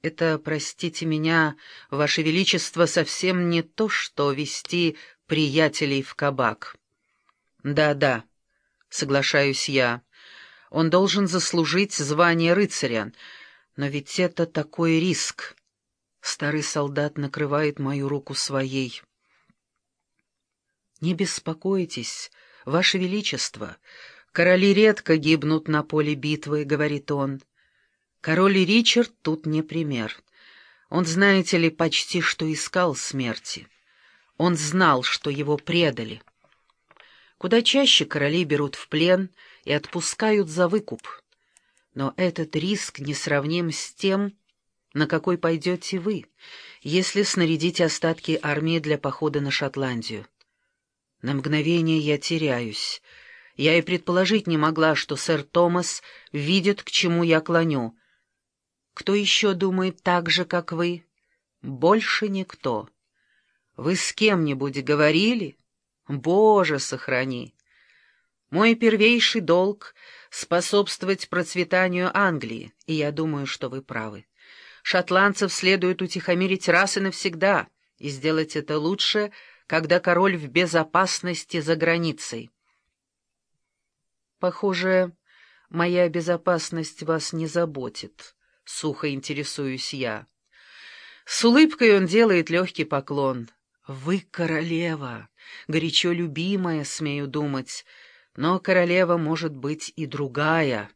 Это, простите меня, Ваше Величество, совсем не то, что вести приятелей в кабак. Да-да, соглашаюсь я. Он должен заслужить звание рыцаря, но ведь это такой риск. Старый солдат накрывает мою руку своей. Не беспокойтесь, Ваше Величество, короли редко гибнут на поле битвы, — говорит он. Король Ричард тут не пример. Он, знаете ли, почти что искал смерти. Он знал, что его предали. Куда чаще короли берут в плен и отпускают за выкуп. Но этот риск несравним с тем, на какой пойдете вы, если снарядите остатки армии для похода на Шотландию. На мгновение я теряюсь. Я и предположить не могла, что сэр Томас видит, к чему я клоню — кто еще думает так же, как вы? Больше никто. Вы с кем-нибудь говорили? Боже, сохрани! Мой первейший долг — способствовать процветанию Англии, и я думаю, что вы правы. Шотландцев следует утихомирить раз и навсегда, и сделать это лучше, когда король в безопасности за границей. Похоже, моя безопасность вас не заботит сухо интересуюсь я. С улыбкой он делает легкий поклон. «Вы королева, горячо любимая, смею думать, но королева может быть и другая,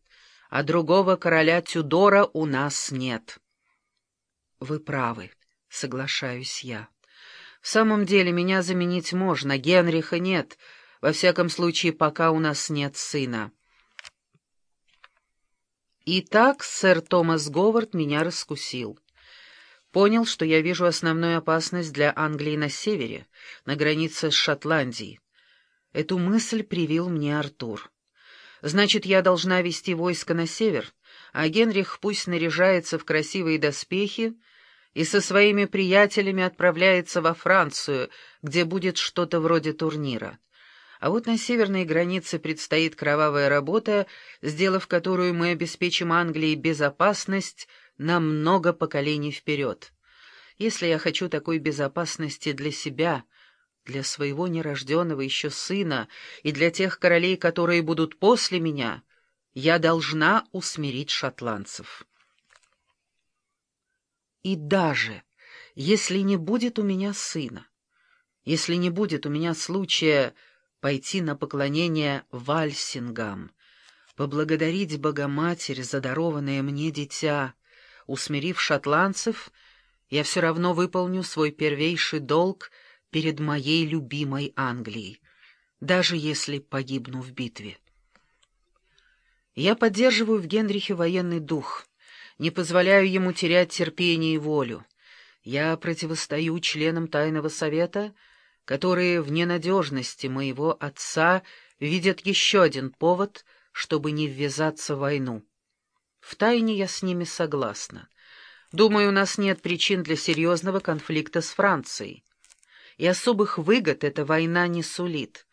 а другого короля Тюдора у нас нет». «Вы правы», — соглашаюсь я. «В самом деле меня заменить можно, Генриха нет, во всяком случае, пока у нас нет сына». Итак, сэр Томас Говард меня раскусил. Понял, что я вижу основную опасность для Англии на севере, на границе с Шотландией. Эту мысль привил мне Артур. Значит, я должна вести войско на север, а Генрих пусть наряжается в красивые доспехи и со своими приятелями отправляется во Францию, где будет что-то вроде турнира. А вот на северной границе предстоит кровавая работа, сделав которую мы обеспечим Англии безопасность на много поколений вперед. Если я хочу такой безопасности для себя, для своего нерожденного еще сына и для тех королей, которые будут после меня, я должна усмирить шотландцев. И даже если не будет у меня сына, если не будет у меня случая пойти на поклонение вальсингам, поблагодарить Богоматерь за дарованное мне дитя, усмирив шотландцев, я все равно выполню свой первейший долг перед моей любимой Англией, даже если погибну в битве. Я поддерживаю в Генрихе военный дух, не позволяю ему терять терпение и волю. Я противостою членам Тайного Совета — которые в ненадежности моего отца видят еще один повод, чтобы не ввязаться в войну. Втайне я с ними согласна. Думаю, у нас нет причин для серьезного конфликта с Францией. И особых выгод эта война не сулит.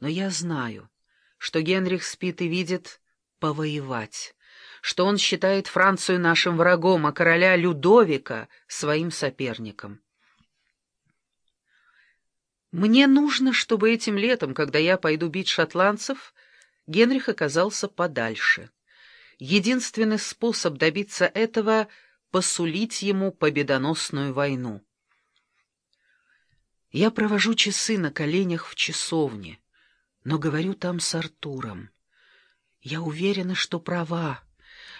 Но я знаю, что Генрих спит и видит повоевать, что он считает Францию нашим врагом, а короля Людовика — своим соперником. Мне нужно, чтобы этим летом, когда я пойду бить шотландцев, Генрих оказался подальше. Единственный способ добиться этого — посулить ему победоносную войну. Я провожу часы на коленях в часовне, но говорю там с Артуром. Я уверена, что права.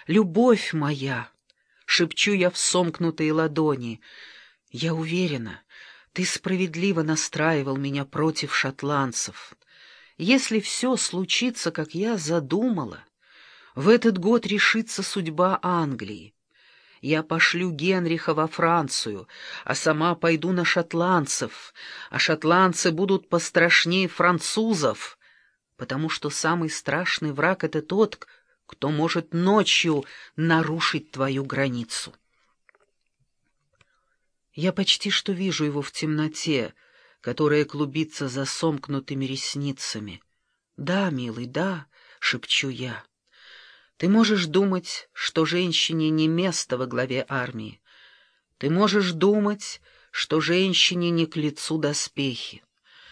Любовь моя, — шепчу я в сомкнутые ладони. Я уверена, ты справедливо настраивал меня против шотландцев. Если все случится, как я задумала, в этот год решится судьба Англии. Я пошлю Генриха во Францию, а сама пойду на шотландцев, а шотландцы будут пострашнее французов, потому что самый страшный враг — это тот, кто может ночью нарушить твою границу. Я почти что вижу его в темноте, которая клубится за сомкнутыми ресницами. «Да, милый, да», — шепчу я. Ты можешь думать, что женщине не место во главе армии. Ты можешь думать, что женщине не к лицу доспехи.